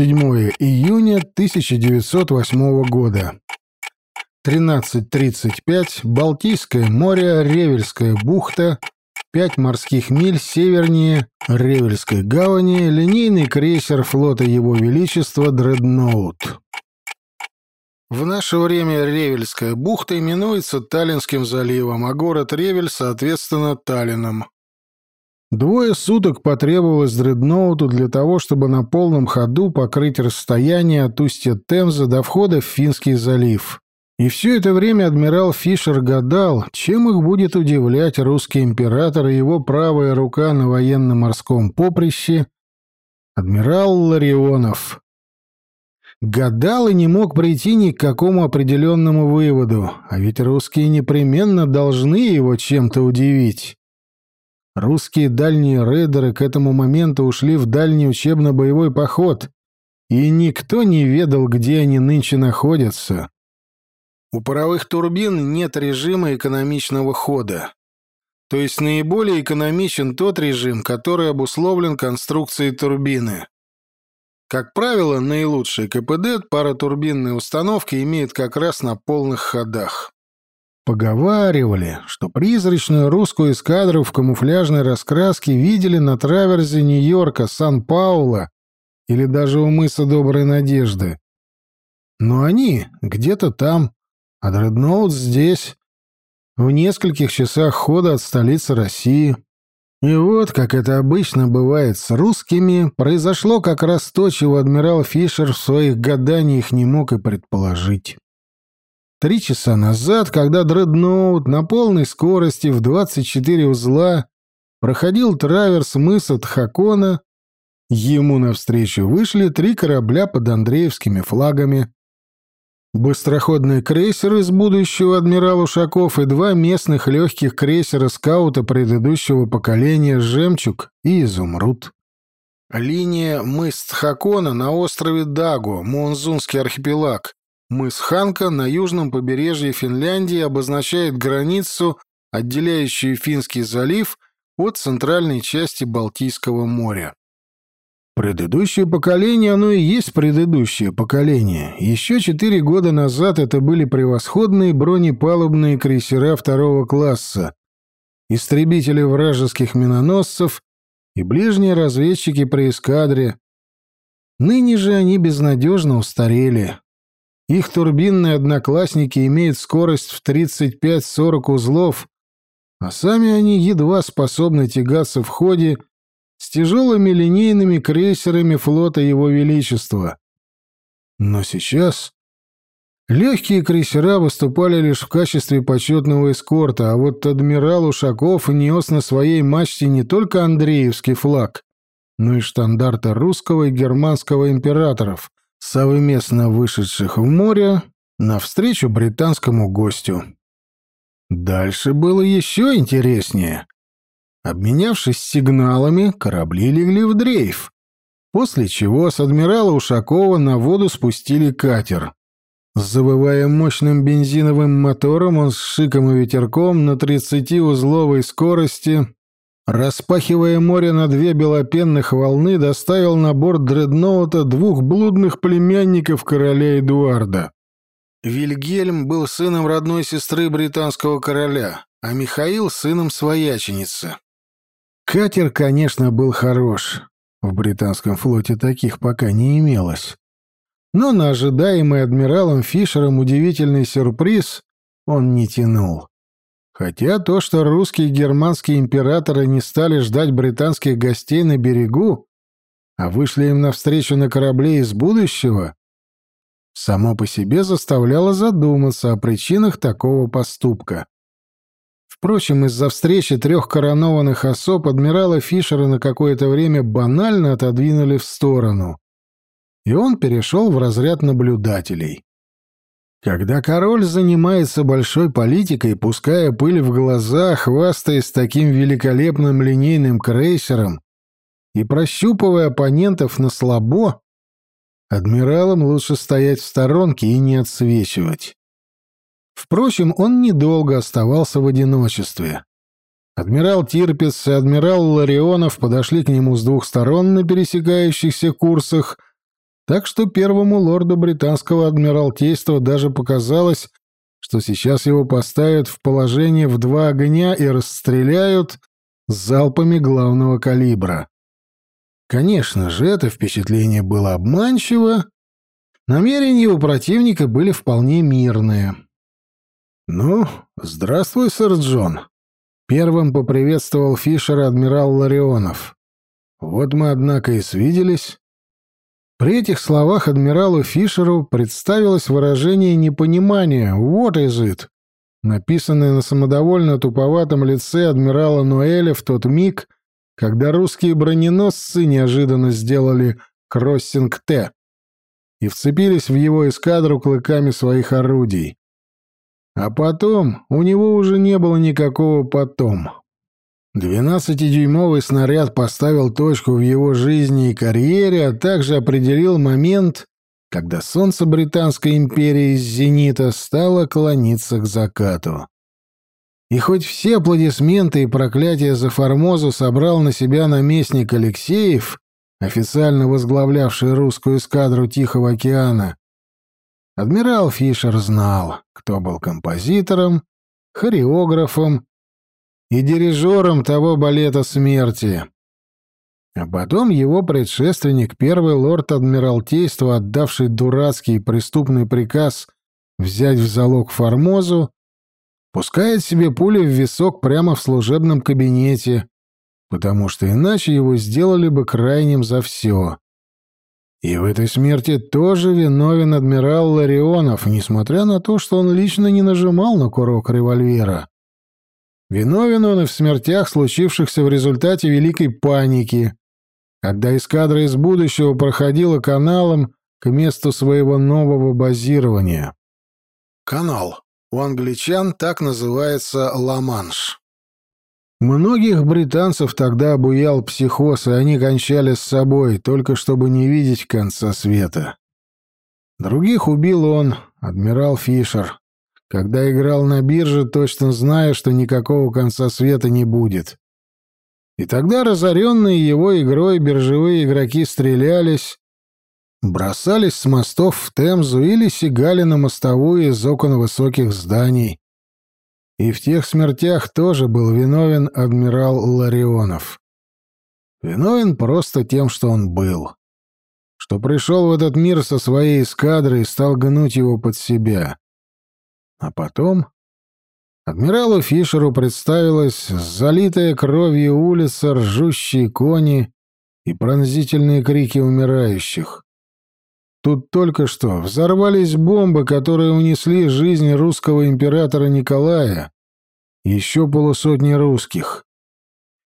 7 июня 1908 года. 13.35. Балтийское море, Ревельская бухта, 5 морских миль севернее Ревельской гавани, линейный крейсер флота Его Величества «Дредноут». В наше время Ревельская бухта именуется Таллинским заливом, а город Ревель, соответственно, Таллином. Двое суток потребовалось дредноуту для того, чтобы на полном ходу покрыть расстояние от устья Темза до входа в Финский залив. И все это время адмирал Фишер гадал, чем их будет удивлять русский император и его правая рука на военно-морском поприще, адмирал Ларионов. Гадал и не мог прийти ни к какому определенному выводу, а ведь русские непременно должны его чем-то удивить. Русские дальние рейдеры к этому моменту ушли в дальний учебно-боевой поход, и никто не ведал, где они нынче находятся. У паровых турбин нет режима экономичного хода. То есть наиболее экономичен тот режим, который обусловлен конструкцией турбины. Как правило, наилучший КПД паротурбинной установки имеет как раз на полных ходах. Поговаривали, что призрачную русскую эскадру в камуфляжной раскраске видели на траверзе Нью-Йорка, Сан-Паула или даже у мыса Доброй Надежды. Но они где-то там, а дредноут здесь, в нескольких часах хода от столицы России. И вот, как это обычно бывает с русскими, произошло как раз то, чего адмирал Фишер в своих гаданиях не мог и предположить. Три часа назад, когда дредноут на полной скорости в 24 узла проходил траверс мыса Тхакона, ему навстречу вышли три корабля под Андреевскими флагами. Быстроходный крейсер из будущего адмирал Ушаков и два местных легких крейсера скаута предыдущего поколения «Жемчуг» и «Изумруд». Линия мыс Тхакона на острове Дагу, Монзунский архипелаг. Мыс Ханка на южном побережье Финляндии обозначает границу, отделяющую Финский залив от центральной части Балтийского моря. Предыдущее поколение, оно и есть предыдущее поколение. Еще четыре года назад это были превосходные бронепалубные крейсера второго класса, истребители вражеских миноносцев и ближние разведчики при эскадре. Ныне же они безнадежно устарели. Их турбинные одноклассники имеют скорость в 35-40 узлов, а сами они едва способны тягаться в ходе с тяжелыми линейными крейсерами флота Его Величества. Но сейчас легкие крейсера выступали лишь в качестве почетного эскорта, а вот адмирал Ушаков нес на своей мачте не только Андреевский флаг, но и штандарты русского и германского императоров, совместно вышедших в море навстречу британскому гостю. Дальше было еще интереснее. Обменявшись сигналами, корабли легли в дрейф, после чего с адмирала Ушакова на воду спустили катер. Завывая мощным бензиновым мотором, он с шиком и ветерком на 30-узловой скорости, распахивая море на две белопенных волны, доставил на борт дредноута двух блудных племянников короля Эдуарда. Вильгельм был сыном родной сестры британского короля, а Михаил — сыном свояченицы. Катер, конечно, был хорош. В британском флоте таких пока не имелось. Но на ожидаемый адмиралом Фишером удивительный сюрприз он не тянул. Хотя то, что русские и германские императоры не стали ждать британских гостей на берегу, а вышли им навстречу на корабле из будущего, само по себе заставляло задуматься о причинах такого поступка. Впрочем, из-за встречи трех коронованных особ адмирала Фишера на какое-то время банально отодвинули в сторону, и он перешел в разряд наблюдателей. Когда король занимается большой политикой, пуская пыль в глаза, хвастаясь таким великолепным линейным крейсером и прощупывая оппонентов на слабо, адмиралам лучше стоять в сторонке и не отсвечивать. Впрочем, он недолго оставался в одиночестве. Адмирал Тирпец и адмирал Ларионов подошли к нему с двух сторон на пересекающихся курсах, Так что первому лорду британского адмиралтейства даже показалось, что сейчас его поставят в положение в два огня и расстреляют залпами главного калибра. Конечно же, это впечатление было обманчиво. Намерения у противника были вполне мирные. «Ну, здравствуй, сэр Джон», — первым поприветствовал Фишера адмирал Ларионов. «Вот мы, однако, и свиделись». При этих словах адмиралу Фишеру представилось выражение непонимания «What is it?», написанное на самодовольно туповатом лице адмирала Ноэля в тот миг, когда русские броненосцы неожиданно сделали кроссинг Т и вцепились в его эскадру клыками своих орудий. А потом у него уже не было никакого потом. Двенадцатидюймовый снаряд поставил точку в его жизни и карьере, а также определил момент, когда солнце Британской империи из зенита стало клониться к закату. И хоть все аплодисменты и проклятия за Формозу собрал на себя наместник Алексеев, официально возглавлявший русскую эскадру Тихого океана, адмирал Фишер знал, кто был композитором, хореографом и дирижером того балета смерти. А потом его предшественник, первый лорд Адмиралтейства, отдавший дурацкий преступный приказ взять в залог Формозу, пускает себе пули в висок прямо в служебном кабинете, потому что иначе его сделали бы крайним за все. И в этой смерти тоже виновен адмирал Ларионов, несмотря на то, что он лично не нажимал на курок револьвера. Виновен он и в смертях, случившихся в результате Великой Паники, когда эскадра из будущего проходила каналом к месту своего нового базирования. Канал. У англичан так называется Ла-Манш. Многих британцев тогда обуял психоз, и они кончали с собой, только чтобы не видеть конца света. Других убил он, адмирал Фишер, когда играл на бирже, точно зная, что никакого конца света не будет. И тогда разоренные его игрой биржевые игроки стрелялись, бросались с мостов в Темзу или сигали на мостовую из окон высоких зданий. И в тех смертях тоже был виновен адмирал Ларионов. Виновен просто тем, что он был. Что пришел в этот мир со своей эскадрой и стал гнуть его под себя. А потом адмиралу Фишеру представилась залитая кровью улица, ржущие кони и пронзительные крики умирающих. Тут только что взорвались бомбы, которые унесли жизнь русского императора Николая, еще полусотни русских.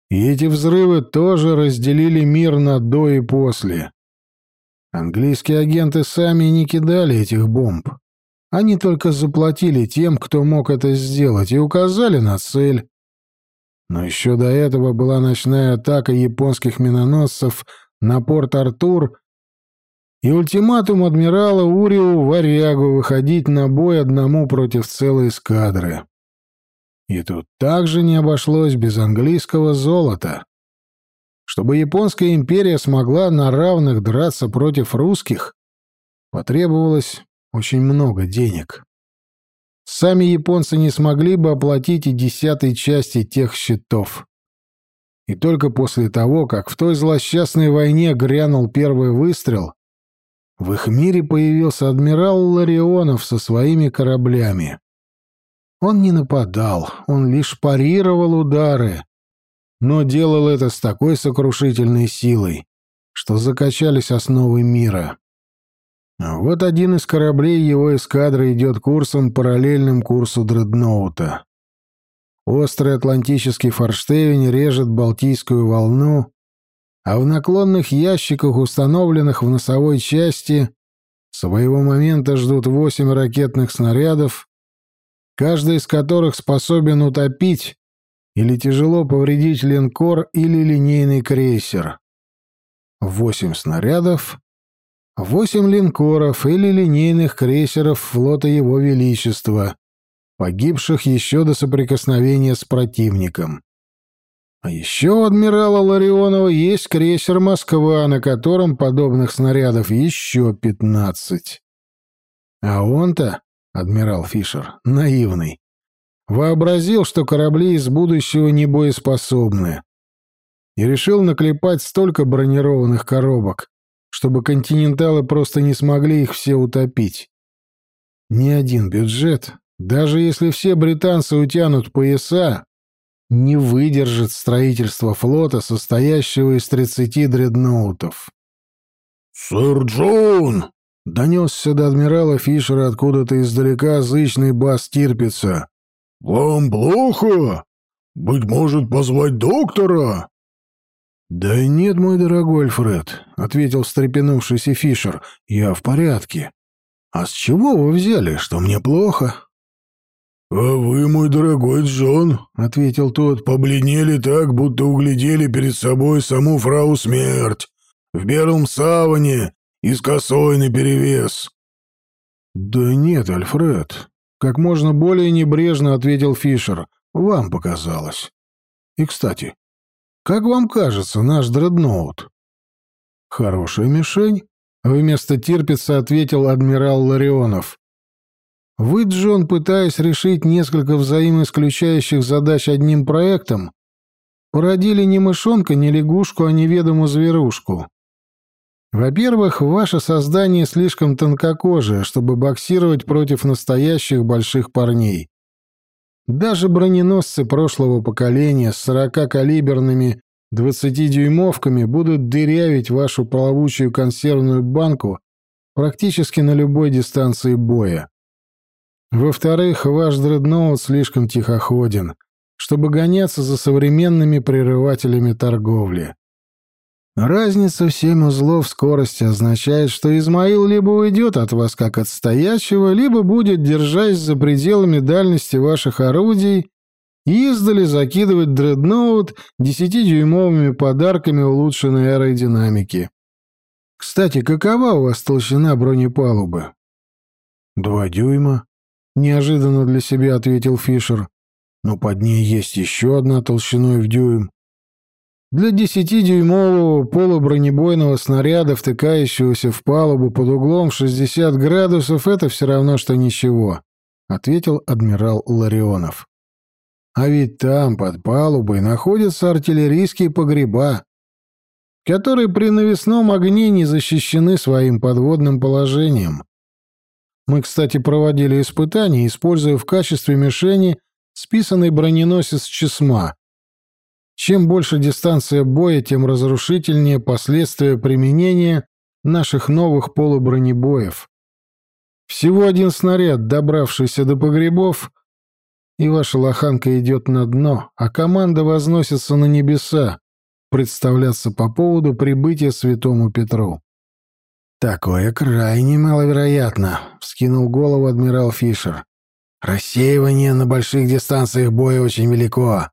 И эти взрывы тоже разделили мир на до и после. Английские агенты сами не кидали этих бомб. Они только заплатили тем, кто мог это сделать, и указали на цель. Но еще до этого была ночная атака японских миноносцев на порт Артур и ультиматум адмирала Уриу Варягу выходить на бой одному против целой эскадры. И тут также не обошлось без английского золота. Чтобы японская империя смогла на равных драться против русских, потребовалось очень много денег. Сами японцы не смогли бы оплатить и десятой части тех счетов. И только после того, как в той злосчастной войне грянул первый выстрел, в их мире появился адмирал Ларионов со своими кораблями. Он не нападал, он лишь парировал удары, но делал это с такой сокрушительной силой, что закачались основы мира. Вот один из кораблей его эскадры идет курсом, параллельным курсу дредноута. Острый атлантический форштевень режет Балтийскую волну, а в наклонных ящиках, установленных в носовой части, своего момента ждут восемь ракетных снарядов, каждый из которых способен утопить или тяжело повредить линкор или линейный крейсер. Восемь снарядов восемь линкоров или линейных крейсеров флота Его Величества, погибших еще до соприкосновения с противником. А еще у адмирала Ларионова есть крейсер «Москва», на котором подобных снарядов еще пятнадцать. А он-то, адмирал Фишер, наивный, вообразил, что корабли из будущего не боеспособны, и решил наклепать столько бронированных коробок, чтобы континенталы просто не смогли их все утопить. Ни один бюджет, даже если все британцы утянут пояса, не выдержит строительство флота, состоящего из 30 дредноутов. «Сэр Джон!» — донесся до адмирала Фишера откуда-то издалека зычный бас Тирпица. «Вам плохо? Быть может, позвать доктора?» «Да нет, мой дорогой Альфред», — ответил встрепенувшийся Фишер, — «я в порядке. А с чего вы взяли, что мне плохо?» «А вы, мой дорогой Джон», — ответил тот, — «побледнели так, будто углядели перед собой саму фрау смерть в белом саване и с косой наперевес». «Да нет, Альфред», — как можно более небрежно ответил Фишер, — «вам показалось. И, кстати, как вам кажется наш дредноут?» «Хорошая мишень», — вместо Тирпица ответил адмирал Ларионов. Вы, Джон, пытаясь решить несколько взаимоисключающих задач одним проектом, породили не мышонка, не лягушку, а неведомую зверушку. Во-первых, ваше создание слишком тонкокожее, чтобы боксировать против настоящих больших парней. Даже броненосцы прошлого поколения с 40-калиберными 20-дюймовками будут дырявить вашу плавучую консервную банку практически на любой дистанции боя. Во-вторых, ваш дредноут слишком тихоходен, чтобы гоняться за современными прерывателями торговли. Разница в семь узлов скорости означает, что Измаил либо уйдет от вас как от стоячего, либо будет, держась за пределами дальности ваших орудий, издали закидывать дредноут десятидюймовыми подарками улучшенной аэродинамики. Кстати, какова у вас толщина бронепалубы? Два дюйма. Неожиданно для себя ответил Фишер. Но под ней есть еще одна толщиной в дюйм. Для десятидюймового полубронебойного снаряда, втыкающегося в палубу под углом в 60 градусов, это все равно, что ничего, — ответил адмирал Ларионов. А ведь там, под палубой, находятся артиллерийские погреба, которые при навесном огне не защищены своим подводным положением. Мы, кстати, проводили испытания, используя в качестве мишени списанный броненосец Чесма. Чем больше дистанция боя, тем разрушительнее последствия применения наших новых полубронебоев. Всего один снаряд, добравшийся до погребов, и ваша лоханка идет на дно, а команда возносится на небеса, представляться по поводу прибытия святому Петру. «Такое крайне маловероятно», — вскинул голову адмирал Фишер. «Рассеивание на больших дистанциях боя очень велико.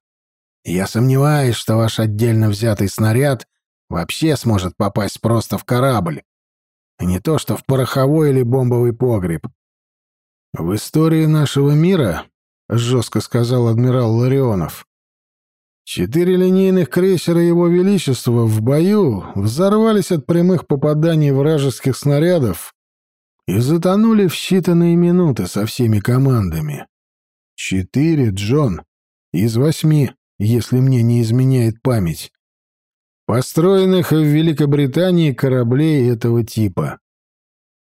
Я сомневаюсь, что ваш отдельно взятый снаряд вообще сможет попасть просто в корабль, а не то, что в пороховой или бомбовый погреб. В истории нашего мира, — жестко сказал адмирал Ларионов, Четыре линейных крейсера Его Величества в бою взорвались от прямых попаданий вражеских снарядов и затонули в считанные минуты со всеми командами. Четыре, Джон, из восьми, если мне не изменяет память, построенных в Великобритании кораблей этого типа.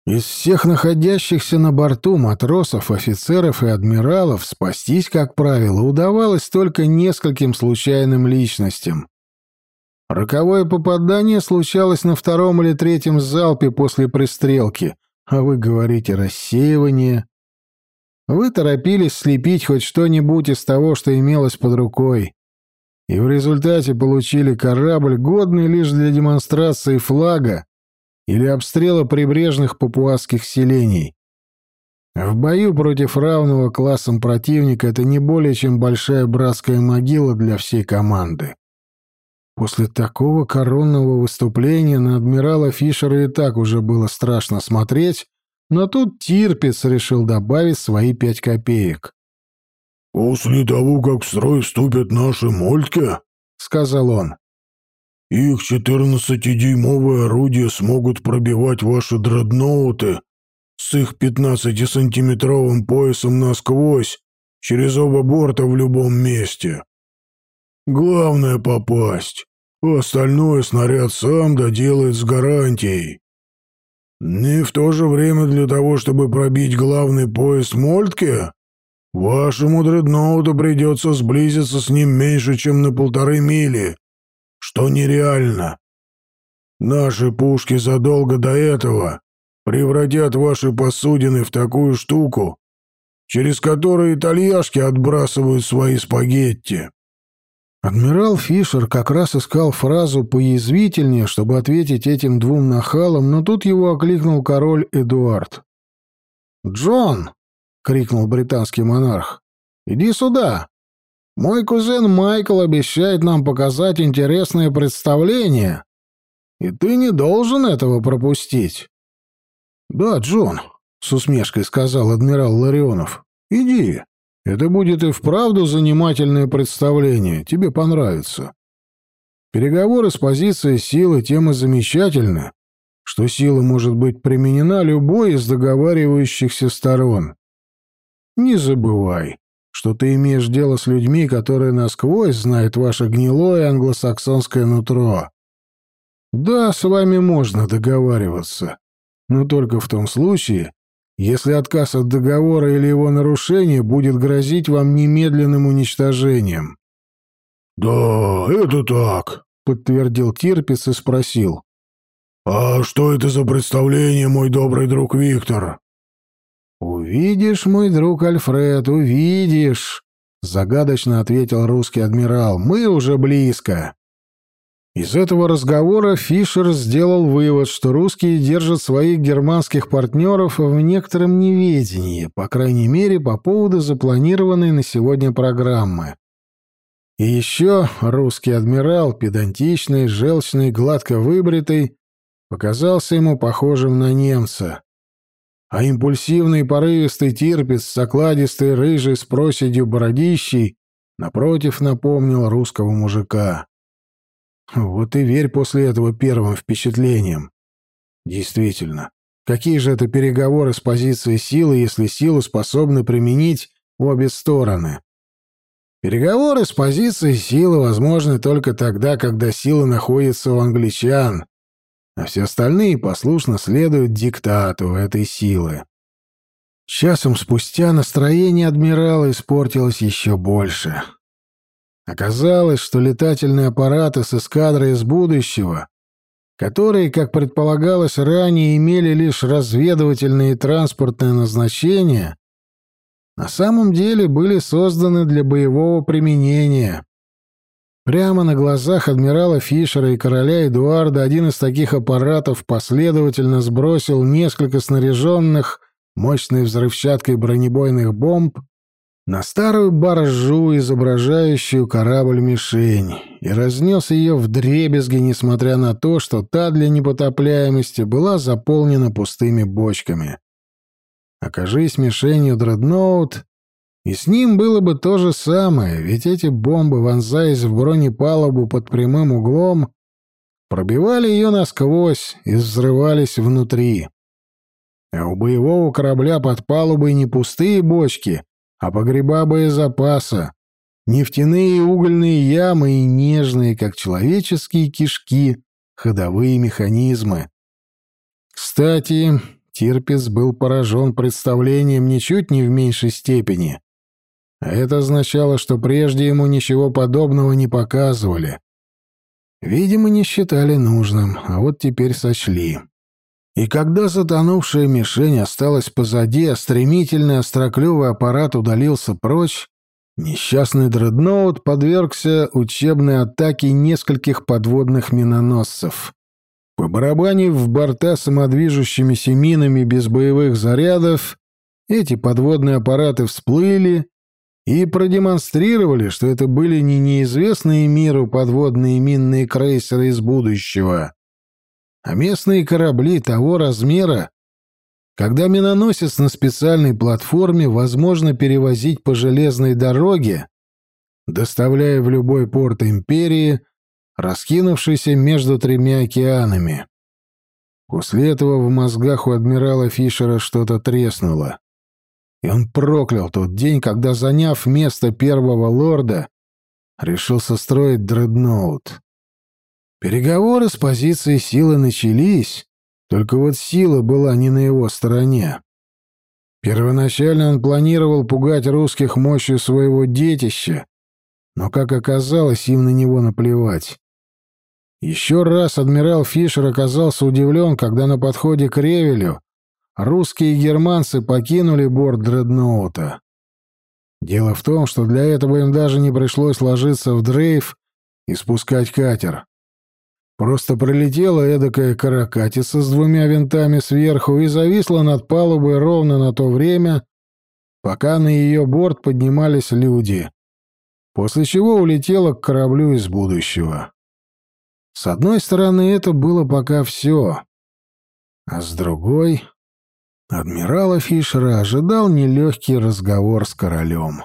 Из всех находящихся на борту матросов, офицеров и адмиралов спастись, как правило, удавалось только нескольким случайным личностям. Роковое попадание случалось на втором или третьем залпе после пристрелки, а вы говорите рассеивание. Вы торопились слепить хоть что-нибудь из того, что имелось под рукой, и в результате получили корабль, годный лишь для демонстрации флага или обстрела прибрежных папуасских селений. В бою против равного классом противника это не более чем большая братская могила для всей команды. После такого коронного выступления на адмирала Фишера и так уже было страшно смотреть, но тут Тирпиц решил добавить свои пять копеек. «После того, как в строй вступят наши мольтки, — сказал он. «Их четырнадцатидюймовые орудия смогут пробивать ваши дредноуты с их пятнадцатисантиметровым поясом насквозь, через оба борта в любом месте. Главное — попасть, а остальное снаряд сам доделает с гарантией. И в то же время для того, чтобы пробить главный пояс Мольтке, вашему дредноуту придется сблизиться с ним меньше, чем на полторы мили, что нереально. Наши пушки задолго до этого превратят ваши посудины в такую штуку, через которую итальяшки отбрасывают свои спагетти. Адмирал Фишер как раз искал фразу поязвительнее, чтобы ответить этим двум нахалам, но тут его окликнул король Эдуард. «Джон!» — крикнул британский монарх. «Иди сюда! Мой кузен Майкл обещает нам показать интересное представление, и ты не должен этого пропустить». «Да, Джон», — с усмешкой сказал адмирал Ларионов. «Иди, это будет и вправду занимательное представление, тебе понравится. Переговоры с позиции силы тем и замечательны, что сила может быть применена любой из договаривающихся сторон. Не забывай, что ты имеешь дело с людьми, которые насквозь знают ваше гнилое англосаксонское нутро. Да, с вами можно договариваться, но только в том случае, если отказ от договора или его нарушение будет грозить вам немедленным уничтожением. «Да, это так», — подтвердил Тирпиц и спросил. «А что это за представление, мой добрый друг Виктор?» «Увидишь, мой друг Альфред, увидишь», — загадочно ответил русский адмирал. «Мы уже близко». Из этого разговора Фишер сделал вывод, что русские держат своих германских партнеров в некотором неведении, по крайней мере, по поводу запланированной на сегодня программы. И еще русский адмирал, педантичный, желчный, гладко выбритый, показался ему похожим на немца. А импульсивный порывистый тирпец с окладистой рыжей с проседью бородищей напротив напомнил русского мужика. Вот и верь после этого первым впечатлениям. Действительно, какие же это переговоры с позиции силы, если силу способны применить обе стороны? Переговоры с позиции силы возможны только тогда, когда сила находится у англичан, а все остальные послушно следуют диктату этой силы. Часом спустя настроение адмирала испортилось еще больше. Оказалось, что летательные аппараты с эскадрой из будущего, которые, как предполагалось ранее, имели лишь разведывательные и транспортное назначение, на самом деле были созданы для боевого применения. Прямо на глазах адмирала Фишера и короля Эдуарда один из таких аппаратов последовательно сбросил несколько снаряженных мощной взрывчаткой бронебойных бомб на старую баржу, изображающую корабль-мишень, и разнес ее в дребезги, несмотря на то, что та для непотопляемости была заполнена пустыми бочками. Окажись мишенью дредноут, и с ним было бы то же самое, ведь эти бомбы, вонзаясь в бронепалубу под прямым углом, пробивали ее насквозь и взрывались внутри. А у боевого корабля под палубой не пустые бочки — а погреба боезапаса, нефтяные и угольные ямы и нежные, как человеческие кишки, ходовые механизмы. Кстати, Тирпиц был поражен представлением ничуть не в меньшей степени. Это означало, что прежде ему ничего подобного не показывали. Видимо, не считали нужным, а вот теперь сочли. И когда затонувшая мишень осталась позади, а стремительный остроклювый аппарат удалился прочь, несчастный дредноут подвергся учебной атаке нескольких подводных миноносцев. По барабане в борта самодвижущимися минами без боевых зарядов, эти подводные аппараты всплыли и продемонстрировали, что это были не неизвестные миру подводные минные крейсеры из будущего, а местные корабли того размера, когда миноносец на специальной платформе возможно перевозить по железной дороге, доставляя в любой порт империи, раскинувшийся между тремя океанами. После этого в мозгах у адмирала Фишера что-то треснуло. И он проклял тот день, когда, заняв место первого лорда, решил состроить дредноут. Переговоры с позиции силы начались, только вот сила была не на его стороне. Первоначально он планировал пугать русских мощью своего детища, но, как оказалось, им на него наплевать. Еще раз адмирал Фишер оказался удивлен, когда на подходе к Ревелю русские и германцы покинули борт дредноута. Дело в том, что для этого им даже не пришлось ложиться в дрейф и спускать катер. Просто пролетела эдакая каракатица с двумя винтами сверху и зависла над палубой ровно на то время, пока на ее борт поднимались люди, после чего улетела к кораблю из будущего. С одной стороны, это было пока все, а с другой... Адмирала Фишера ожидал нелегкий разговор с королем.